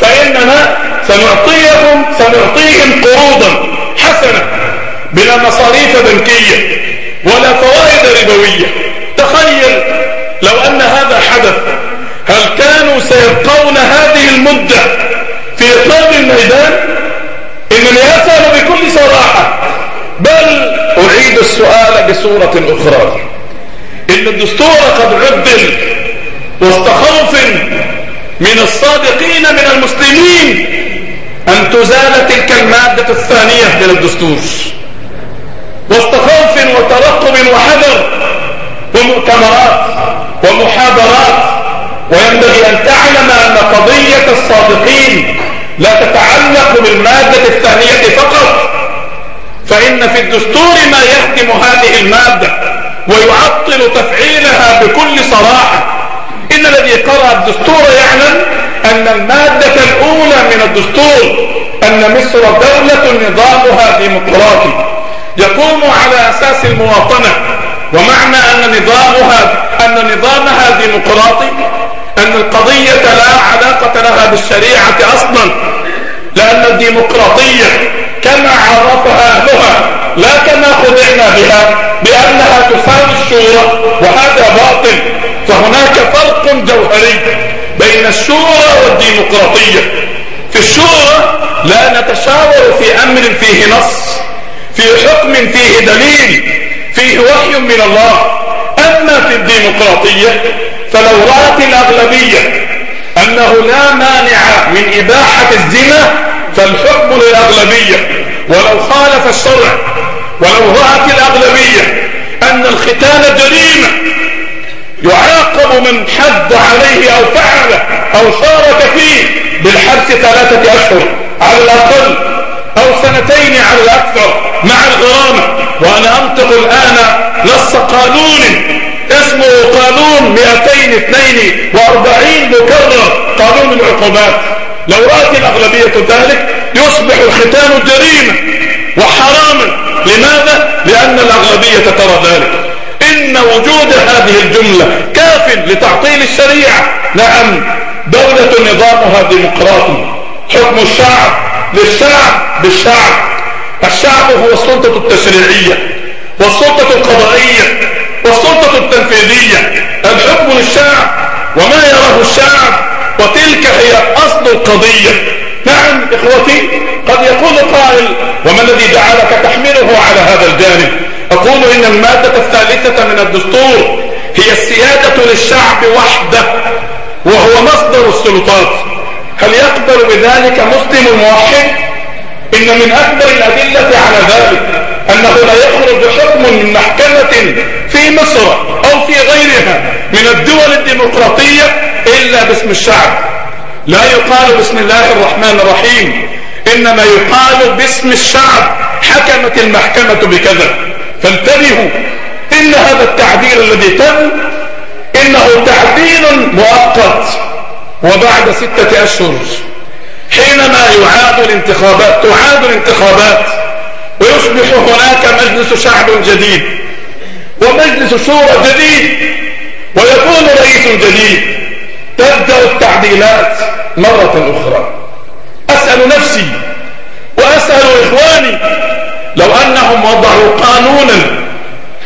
فإننا سنعطيهم سنعطيهم قروضا حسنة بلا مصاريف بنكية ولا فوائد ربوية. تخيل لو أن هذا حدث هل كانوا سيبقون هذه المدة في إطلاق الميدان إنني أسأل بكل صراحة بل أعيد السؤال بصورة أخرى. إن الدستور قد عدل وسط خوف من الصادقين من المسلمين أن تزال تلك المادة الثانية من الدستور. وسط خوف وترقب وحذر ومؤتمرات ومحاضرات وينبغي أن تعلم أن قضية الصادقين لا تتعلق بالمادة الثانية فقط. فإن في الدستور ما يهدم هذه المادة ويعطل تفعيلها بكل صراحة. إن الذي قرأ الدستور يعلم أن المادة الأولى من الدستور أن مصر دولة نظامها ديمقراطي. يقوم على أساس المواطنة. ومعنى أن نظامها أن نظامها ديمقراطي. أن القضية لا علاقة لها بالشريعة أصلا. لأن الديمقراطية كما عرفها أهلها لا كما خدعنا بها بأنها تساوي الشورى وهذا باطل. فهناك فرق جوهري بين الشورى والديمقراطية. في الشورى لا نتشاور في أمر فيه نص في حكم فيه دليل فيه وحي من الله. أما في الديمقراطية فلو رأت الأغلبية أنه لا مانع من إباحة الزنا فالحكم للأغلبية. ولو خالف الشرع ولو رأت الأغلبية أن الختان جريمة يعاقب من حد عليه أو فعله أو شارك فيه بالحبس ثلاثة أشهر على الأقل أو سنتين على الأكثر مع الغرامة. وأنا أنطق الآن نص قانون اسمه قانون 242 مكرر قانون العقوبات. لو رأت الأغلبية ذلك يصبح الختان جريمة وحراما. لماذا؟ لأن الأغلبية ترى ذلك. إن وجود هذه الجملة كاف لتعطيل الشريعة. نعم دولة نظامها ديمقراطي. حكم الشعب للشعب بالشعب. الشعب هو السلطة التشريعية والسلطة القضائية. والسلطة التنفيذية الحكم للشعب وما يراه الشعب وتلك هي أصل القضية. نعم إخوتي قد يقول قائل وما الذي جعلك تحمله على هذا الجانب؟ أقول إن المادة الثالثة من الدستور هي السيادة للشعب وحده وهو مصدر السلطات. هل يقبل بذلك مسلم موحد؟ إن من أكبر الأدلة على ذلك أنه لا يخرج حكم من محكمة في مصر أو في غيرها من الدول الديمقراطية إلا باسم الشعب. لا يقال بسم الله الرحمن الرحيم. إنما يقال باسم الشعب حكمت المحكمة بكذا. فانتبهوا إن هذا التعديل الذي تم إنه تعديل مؤقت. وبعد ستة أشهر حينما يعاد الانتخابات تعاد الانتخابات ويصبح هناك مجلس شعب جديد ومجلس شورى جديد ويكون رئيس جديد. تبدأ التعديلات مرة أخرى. أسأل نفسي وأسأل إخواني لو أنهم وضعوا قانونا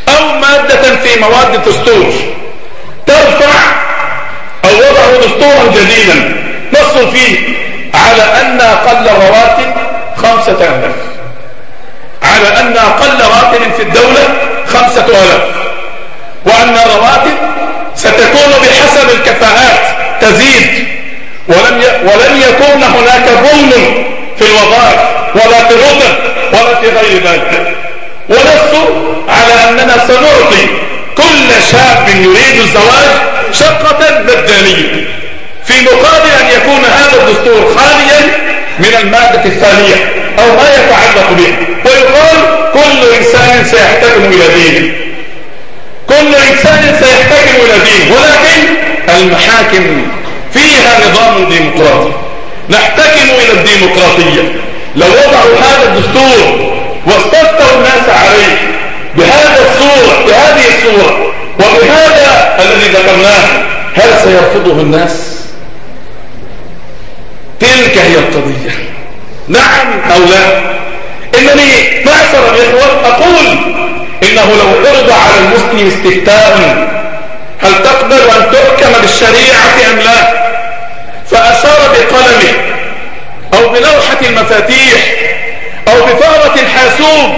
أو مادة في مواد الدستور ترفع أو وضعوا دستورا جديدا نص فيه. على أن أقل الرواتب خمسة ألاف. على أن أقل راتب في الدولة خمسة ألاف. وأن الرواتب ستكون بحسب الكفاءات تزيد. ولم. ولن يكون هناك ظلم في الوظائف ولا في الرتب ولا في غير ذلك. ونص على أننا سنعطي كل شاب يريد الزواج شقة مجانية. في مقابل أن يكون هذا الدستور خاليا من المادة الثانية أو ما يتعلق به. ويقال كل إنسان سيحتكم إلى دينه كل إنسان سيحتكم إلى دينه ولكن المحاكم فيها نظام ديمقراطي. نحتكم إلى الديمقراطية. لو وضعوا هذا الدستور واستفتوا الناس عليه بهذا الصورة بهذه الصورة وبهذا الذي ذكرناه هل سيرفضه الناس؟ تلك هي القضية. نعم أو لا؟ إنني معشر الإخوة أقول إنه لو عرض على المسلم استفتاء هل تقبل أن تحكم بالشريعة أم لا؟ فأشار بقلمه أو بلوحة المفاتيح أو بفأرة الحاسوب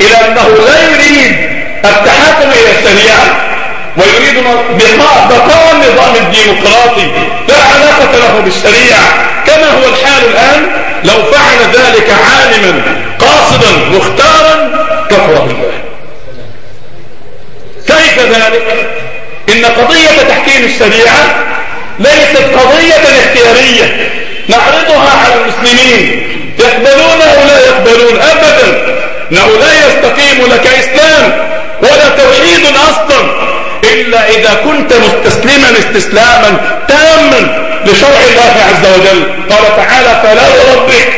إلى أنه لا يريد التحاكم إلى الشريعة. ويريد بقاء النظام الديمقراطي. لا علاقة له بالشريعة. كما هو الحال الآن لو فعل ذلك عالما قاصدا مختارا كفر بالله. كيف ذلك؟ إن قضية تحكيم الشريعة ليست قضية اختيارية. نعرضها على المسلمين. يقبلون أو لا يقبلون؟ أبدا. إنه لا يستقيم لك إسلام ولا توحيد أصلا. إلا إذا كنت مستسلما استسلاما تاما لشرع الله عز وجل. قال تعالى فلا وربك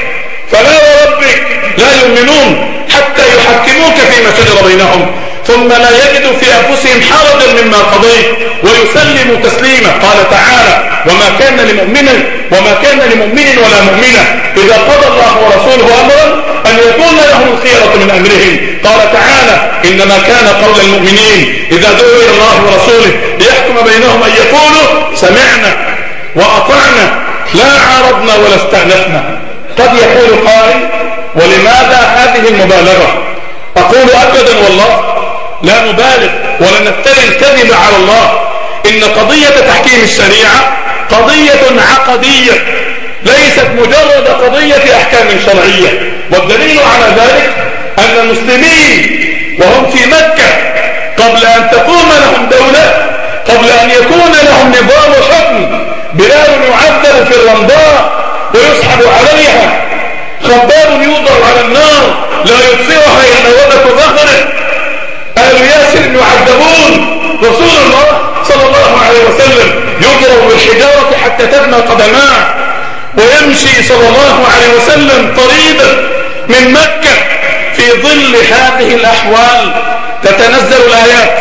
فلا وربك لا يؤمنون حتى يحكموك فيما شجر بينهم ثم لا يجدوا في أنفسهم حرجا مما قضيت ويسلموا تسليما. قال تعالى وما كان لمؤمن وما كان لمؤمن ولا مؤمنة إذا قضى الله ورسوله أمرا أن يكون لهم الخيرة من أمرهم. قال تعالى إنما كان قول المؤمنين إذا دعوا إلى الله ورسوله ليحكم بينهم أن يقولوا سمعنا وأطعنا. لا عارضنا ولا استأنفنا. قد يقول قائل ولماذا هذه المبالغة؟ أقول أبدا والله لا نبالغ ولا نفتري الكذب على الله. إن قضية تحكيم الشريعة قضية عقدية ليست مجرد قضية أحكام شرعية. والدليل على ذلك أن المسلمين وهم في مكة قبل أن تقوم لهم دولة قبل أن يكون لهم نظام حكم بلال يعذب في الرمضاء ويسحب عليها. خباب يوضع على النار لا يطفئها إلا ودك ظهره. آل ياسر يعذبون رسول الله صلى الله عليه وسلم يضرب بالحجارة حتى تبنى قدماه ويمشي صلى الله عليه وسلم طريدا من مكة في ظل هذه الأحوال تتنزل الآيات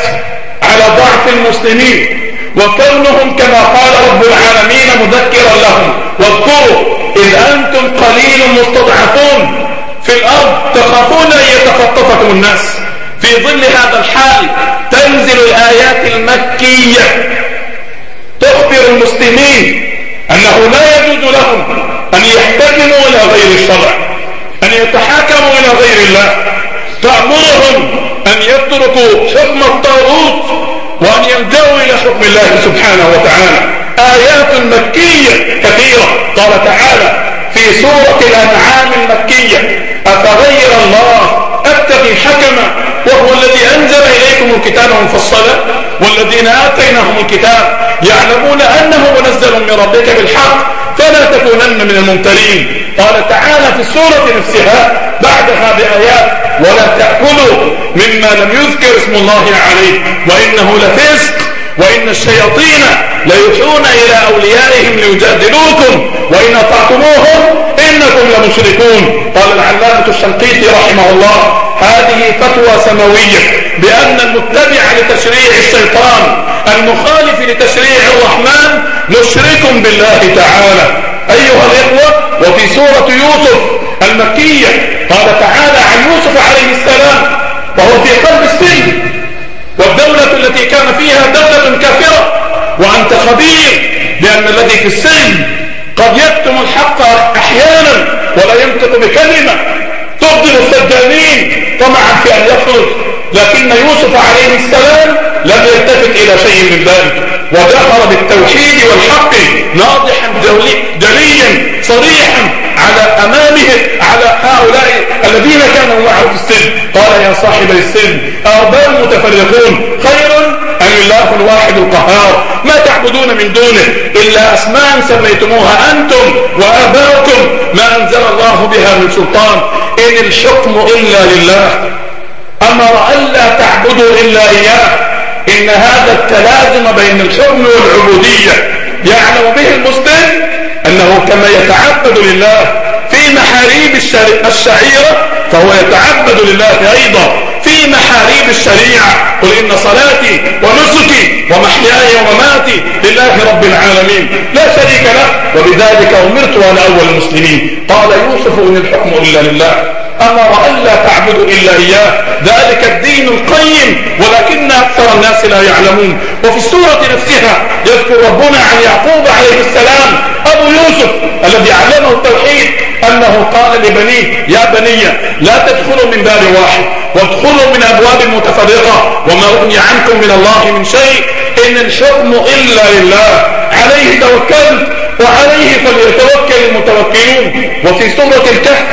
على ضعف المسلمين وكونهم كما قال رب العالمين مذكرا لهم. واذكروا إذ أنتم قليل مستضعفون في الأرض تخافون أن يتخطفكم الناس. في ظل هذا الحال تنزل الآيات المكية. تخبر المسلمين أنه لا يجوز لهم أن يحتكموا إلى غير الشرع. أن يتحاكموا إلى غير الله. تأمرهم أن يتركوا حكم الطاغوت وأن يلجأوا إلى حكم الله سبحانه وتعالى. آيات مكية كثيرة. قال تعالى في سورة الأنعام المكية أفغير الله أبتغي حكما وهو الذي أنزل إليكم الكتاب مفصلا والذين آتيناهم الكتاب يعلمون أنه منزل من ربك بالحق فلا تكونن من الممترين. قال تعالى في السورة نفسها بعدها بآيات ولا تأكلوا مما لم يذكر اسم الله عليه وإنه لفسق وإن الشياطين ليوحون إلى أوليائهم ليجادلوكم وإن أطعتموهم إنكم لمشركون. قال العلامة الشنقيطي رحمه الله هذه فتوى سماوية بأن المتبع لتشريع الشيطان المخالف لتشريع الرحمن مشرك بالله تعالى. أيها الإخوة وفي سورة يوسف المكية قال تعالى عن يوسف عليه السلام وهو في قلب السجن والدولة التي كان فيها دولة كافرة وأنت خبير بأن الذي في السجن قد يكتم الحق أحيانا ولا ينطق بكلمة تفضل السجانين طمعا في أن يخرج. لكن يوسف عليه السلام لم يلتفت إلى شيء من ذلك ودخل بالتوحيد والحق ناضحا جليا صريحا على أمامه على هؤلاء الذين كانوا معه في السجن قال يا صاحب السجن أرباب متفرقون خير أم الله الواحد القهار؟ ما تعبدون من دونه إلا أسماء سميتموها أنتم وآباؤكم. ما أنزل الله بها من سلطان إن الحكم إلا لله. أمر ألا تعبدوا إلا إياه. إن هذا التلازم بين الحكم والعبودية يعلم به المسلم أنه كما يتعبد لله في محاريب الشعيرة فهو يتعبد لله أيضا في محاريب الشريعة. قل إن صلاتي ونسكي ومحياي ومماتي لله رب العالمين. لا شريك له. وبذلك أمرت أنا أول المسلمين. قال يوسف إن الحكم إلا لله. أمر ألا تعبدوا إلا إياه. ذلك الدين القيم ولكن أكثر الناس لا يعلمون. وفي السورة نفسها يذكر ربنا عن يعقوب عليه السلام أبو يوسف الذي علمه التوحيد أنه قال لبنيه يا بني لا تدخلوا من باب واحد وادخلوا من أبواب متفرقة وما أغني عنكم من الله من شيء إن الحكم إلا لله. عليه توكلت وعليه فليتوكل المتوكلون. وفي سورة الكهف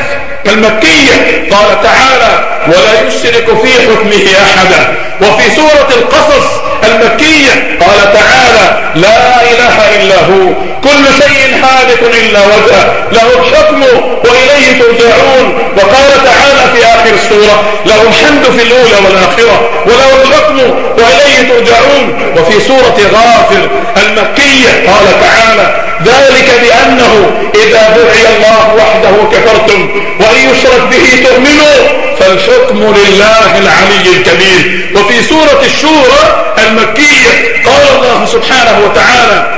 المكية قال تعالى ولا يشرك في حكمه أحدا. وفي سورة القصص المكية. قال تعالى لا إله إلا هو. كل شيء هالك إلا وجهه. له الحكم وإليه ترجعون. وقال تعالى في آخر السورة له الحمد في الأولى والآخرة. وله الحكم وإليه ترجعون. وفي سورة غافر المكية. قال تعالى ذلك بأنه إذا دعي الله وحده كفرتم وإن يشرك به تؤمنوا فالحكم لله العلي الكبير. وفي سورة الشورى المكية قال الله سبحانه وتعالى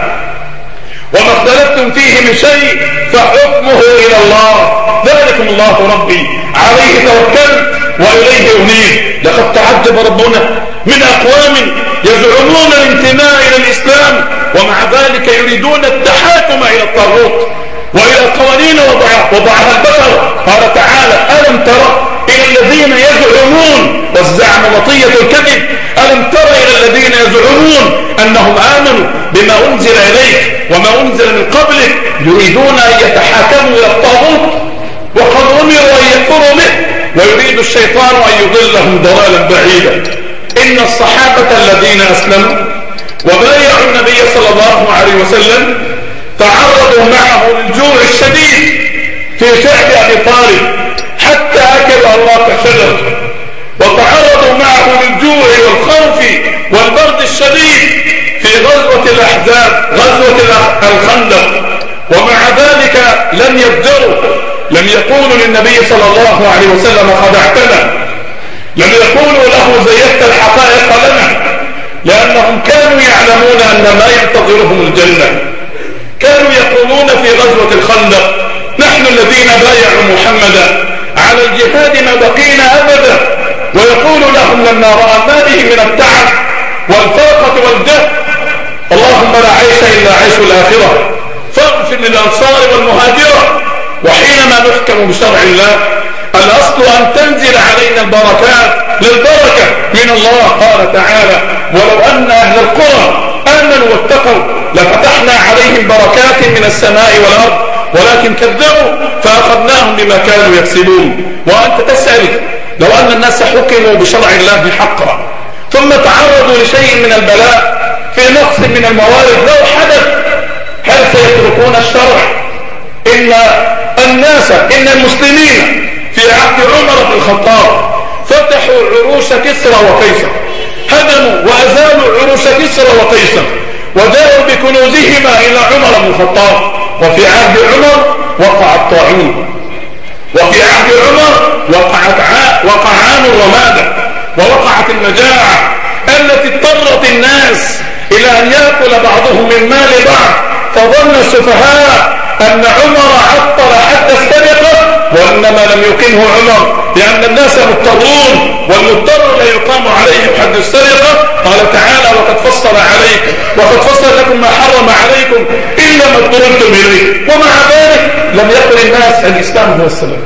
وما اختلفتم فيه من شيء فحكمه إلى الله. ذلكم الله ربي. عليه توكلت وإليه أنيب. لقد تعجب ربنا من أقوام يزعمون الانتماء إلى الإسلام ومع ذلك يريدون التحاكم إلى الطاغوت وإلى القوانين وضعها البشر. قال تعالى ألم ترى إلى الذين يزعمون والزعم مطية الكذب ألم تر إلى الذين يزعمون أنهم آمنوا بما أنزل إليك وما أنزل من قبلك يريدون أن يتحاكموا إلى الطاغوت؟ وقد أمروا أن يكفروا به ويريد الشيطان أن يضلهم ضلالا بعيدا. إن الصحابة الذين أسلموا وبايعوا النبي صلى الله عليه وسلم تعرضوا معه للجوع الشديد في شعب أبي طالب. حتى أكل الله شجر وتعرضوا معه للجوع والخوف والبرد الشديد في غزوة الأحزاب غزوة الخندق. ومع ذلك لم يبدروا لم يقولوا للنبي صلى الله عليه وسلم خدعتنا لم يقولوا له زيدت الحقائق لنا لأنهم كانوا يعلمون أن ما ينتظرهم الجنة. كانوا يقولون في غزوة الخندق. نحن الذين بايعوا محمدا على الجهاد ما بقينا أبدا. ويقول لهم لما رأى به من التعب والفاقة والجهد اللهم لا عيش إلا عيش الآخرة. فاغفر للأنصار والمهاجرة. وحينما نحكم بشرع الله الأصل أن تنزل علينا البركات للبركة من الله قال تعالى ولو أن أهل القرى آمنوا واتقوا لفتحنا عليهم بركات من السماء والأرض ولكن كذبوا فأخذناهم بما كانوا يكسبون. وأنت تسأل لو أن الناس حكموا بشرع الله حقا ثم تعرضوا لشيء من البلاء في نقص من الموارد لو حدث هل سيتركون الشرع؟ إن الناس إن المسلمين في عهد عمر بن الخطاب فتحوا عروش كسرى وقيصر هدموا وأزالوا عروش كسرى وقيصر وجاءوا بكنوزهما إلى عمر بن الخطاب. وفي عهد عمر وقع الطاعون. وفي عهد عمر وقعت. وقع عام الرمادة. ووقعت المجاعة التي اضطرت الناس إلى أن يأكل بعضهم من مال بعض. فظن السفهاء أن عمر عطل حتى السرقة وإنما لم يقيمه عمر لأن الناس مضطرون والمضطر لا يقام عليه حد السرقة. فصل عليك وقد فصل لكم ما حرم عليكم إلا ما اضطررتم إليه. ومع ذلك لم يقل الناس الإسلام هو السبب.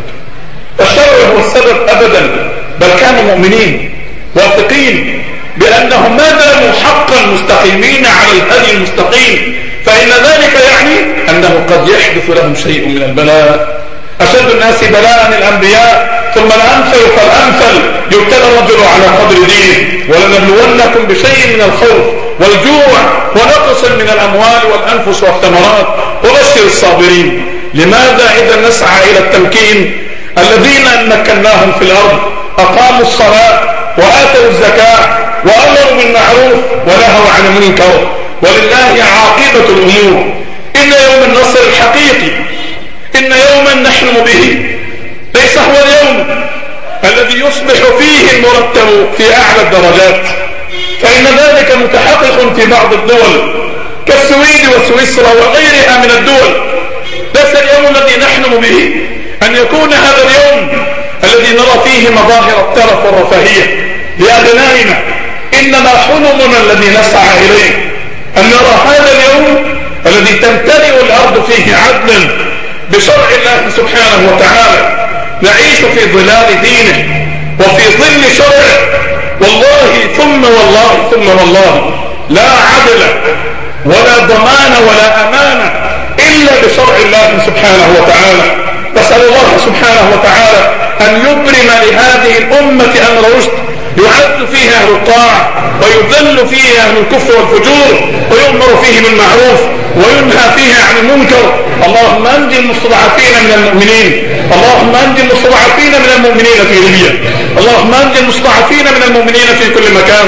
الشرع هو السبب أبدا. بل كانوا مؤمنين واثقين بأنهم ما داموا حقا مستقيمين على الهدي المستقيم. فإن ذلك يعني أنه قد يحدث لهم شيء من البلاء. أشد الناس بلاء الأنبياء. ثم الأمثل فالأمثل يبتلى الرجل على قدر دينه. ولنبلونكم بشيء من الخوف. والجوع ونقص من الأموال والأنفس والثمرات. وبشر الصابرين. لماذا إذا نسعى إلى التمكين؟ الذين إن مكناهم في الأرض. أقاموا الصلاة وآتوا الزكاة وأمروا بالمعروف ونهوا عن المنكر. ولله عاقبة الأمور. إن يوم النصر الحقيقي. إن يوما نحلم به. ليس هو اليوم الذي يصبح فيه المرتب في أعلى الدرجات. فإن ذلك متحقق في بعض الدول كالسويد وسويسرا وغيرها من الدول. ليس اليوم الذي نحلم به أن يكون هذا اليوم الذي نرى فيه مظاهر الترف والرفاهية لأبنائنا إنما حلمنا الذي نسعى إليه أن نرى هذا اليوم الذي تمتلئ الأرض فيه عدلا بشرع الله سبحانه وتعالى. نعيش في ظلال دينه وفي ظل شرعه. والله ثم والله ثم والله لا عدل ولا ضمان ولا أمان إلا بشرع الله سبحانه وتعالى. نسأل الله سبحانه وتعالى أن يبرم لهذه الأمة أمر رشد يعز فيه أهل الطاعة ويذل فيه أهل الكفر والفجور ويؤمر فيه بالمعروف وينهى فيه عن المنكر. اللهم أنجي المستضعفين من المؤمنين. اللهم أنجي المستضعفين من المؤمنين في ليبيا. اللهم أنجي المستضعفين من المؤمنين في كل مكان.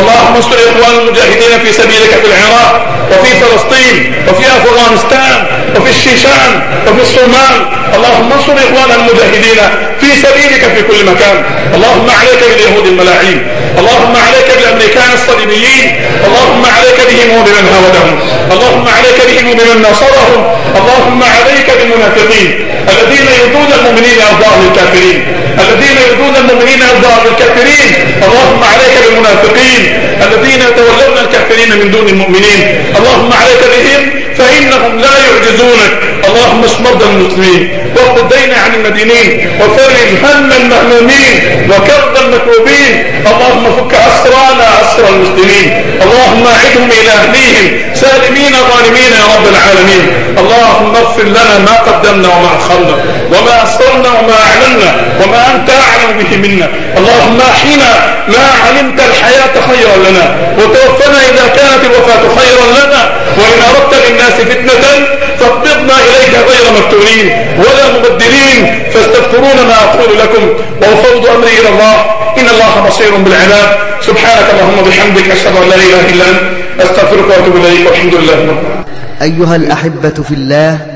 اللهم انصر إخوان المجاهدين في سبيلك في العراق وفي فلسطين وفي أفغانستان. وفي الشيشان وفي الصومال. اللهم انصر إخوان المجاهدين في سبيلك في كل مكان. اللهم عليك باليهود الملاعين. اللهم عليك بالأمريكان الصليبيين. اللهم عليك بهم وبمن هاودهم. اللهم عليك بهم وبمن ناصرهم. اللهم عليك بالمنافقين. الذين يؤذون المؤمنين أرضاء الكافرين. الذين يؤذون المؤمنين أرضاء الكافرين. اللهم عليك بالمنافقين. الذين يتولون الكافرين من دون المؤمنين. اللهم عليك بهم فإنهم لا يعجزونك. اللهم اشف مرضى المسلمين. واقض الدين عن المدينين. وفرج هم المهمومين. وكرب المكروبين. اللهم فك أسرانا أسر المسلمين. اللهم أعدهم إلى أهليهم. سالمين غانمين يا رب العالمين. اللهم اغفر لنا ما قدمنا وما أخرنا. وما أسررنا وما أعلنا وما أنت أعلم به منا. اللهم أحينا ما علمت الحياة خيرا لنا وتوفنا إذا كانت الوفاة خيرا لنا. وإن أردت للناس فتنة فاقبضنا إليك غير مفتونين ولا مبدلين. فاستغفرون ما أقول لكم. وأفوض أمري إلى الله. إن الله بصير بالعباد. سبحانك اللهم وبحمدك أشهد أن لا إله إلا أنت. أستغفرك وأتوب إليك. والحمد لله أيها الأحبة في الله